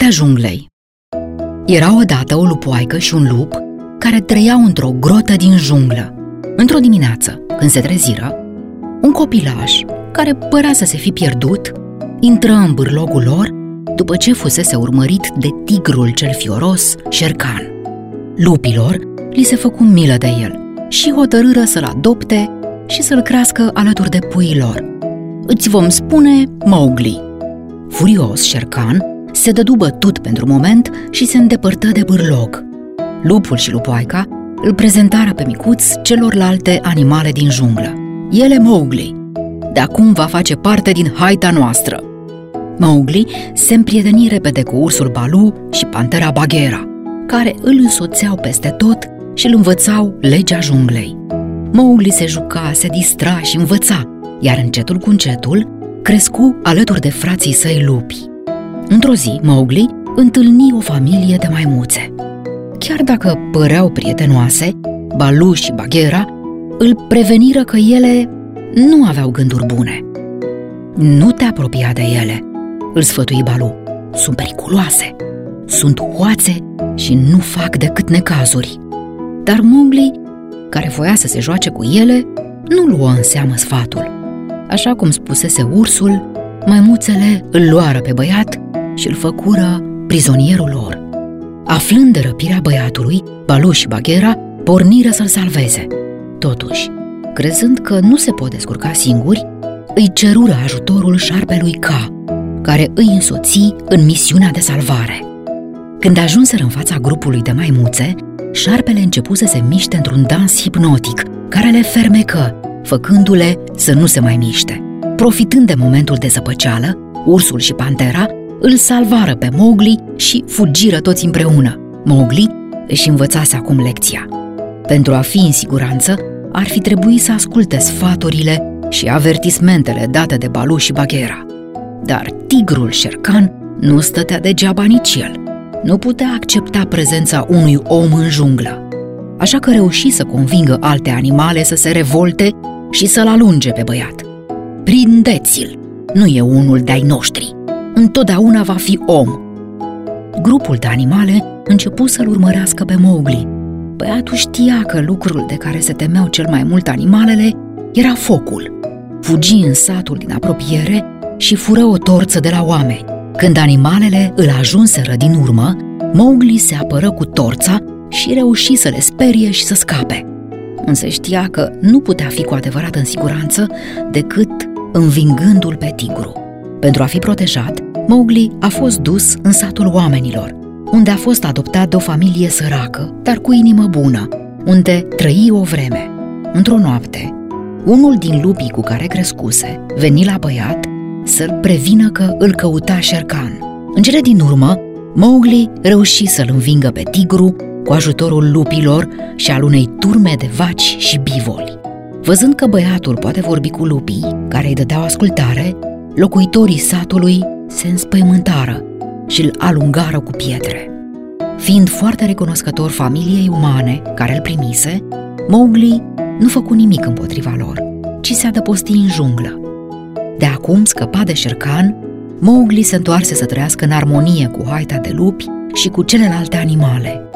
Moartea junglei Era odată o lupoaică și un lup care trăiau într-o grotă din junglă. Într-o dimineață, când se treziră, un copilaș, care părea să se fi pierdut, intră în bârlogul lor după ce fusese urmărit de tigrul cel fioros, Șercan. Lupilor li se făcu milă de el și hotărâră să-l adopte și să-l crească alături de puii lor. Îți vom spune Mowgli. Furios, Șercan se dădu bătut pentru moment și se îndepărtă de bârlog. Lupul și lupoaica îl prezentară pe micuț celorlalte animale din junglă. El e Mowgli. De acum va face parte din haita noastră. Mowgli se împrieteni repede cu ursul Balu și pantera Baghera, care îl însoțeau peste tot și îl învățau legea junglei. Mowgli se juca, se distra și învăța, iar încetul cu încetul crescu alături de frații săi lupi. Într-o zi, Mowgli întâlni o familie de maimuțe. Chiar dacă păreau prietenoase, Baluș și Baghera îl preveniră că ele nu aveau gânduri bune. Nu te apropia de ele, îl sfătui Balu. Sunt periculoase, sunt hoațe și nu fac decât necazuri. Dar Mowgli, care voia să se joace cu ele, nu luă în seamă sfatul. Așa cum spusese ursul, maimuțele îl luară pe băiat și îl făcură prizonierul lor. Aflând de răpirea băiatului, Balu și Baghera porniră să-l salveze. Totuși, crezând că nu se pot descurca singuri, îi cerură ajutorul șarpelui K, care îi însoți în misiunea de salvare. Când ajunseră în fața grupului de maimuțe, șarpele începu să se miște într-un dans hipnotic, care le fermecă, făcându-le să nu se mai miște. Profitând de momentul de zăpăceală, ursul și pantera îl salvară pe Mowgli și fugiră toți împreună. Mowgli își învățase acum lecția. Pentru a fi în siguranță, ar fi trebuit să asculte sfaturile și avertismentele date de Balu și Baghera. Dar tigrul Șercan nu stătea degeaba nici el. Nu putea accepta prezența unui om în junglă. Așa că reuși să convingă alte animale să se revolte și să-l alunge pe băiat. Prindeți-l! Nu e unul de-ai noștri. Întotdeauna va fi om. Grupul de animale începu să-l urmărească pe Mowgli. Băiatul știa că lucrul de care se temeau cel mai mult animalele era focul. Fugi în satul din apropiere și fură o torță de la oameni. Când animalele îl ajunseră din urmă, Mowgli se apără cu torța și reuși să le sperie și să scape. Însă știa că nu putea fi cu adevărat în siguranță decât învingându-l pe tigru. Pentru a fi protejat, Mowgli a fost dus în satul oamenilor, unde a fost adoptat de o familie săracă, dar cu inimă bună, unde trăi o vreme. Într-o noapte, unul din lupii cu care crescuse veni la băiat să-l prevină că îl căuta Sherkan. În cele din urmă, Mowgli reuși să-l învingă pe tigru cu ajutorul lupilor și al unei turme de vaci și bivoli. Văzând că băiatul poate vorbi cu lupii, care îi dădeau ascultare, locuitorii satului se înspăimântară și îl alungară cu pietre. Fiind foarte recunoscător familiei umane care îl primise, Mowgli nu făcu nimic împotriva lor, ci se adăposti în junglă. De acum scăpa de șercan, Mowgli se întoarse să trăiască în armonie cu haita de lupi și cu celelalte animale.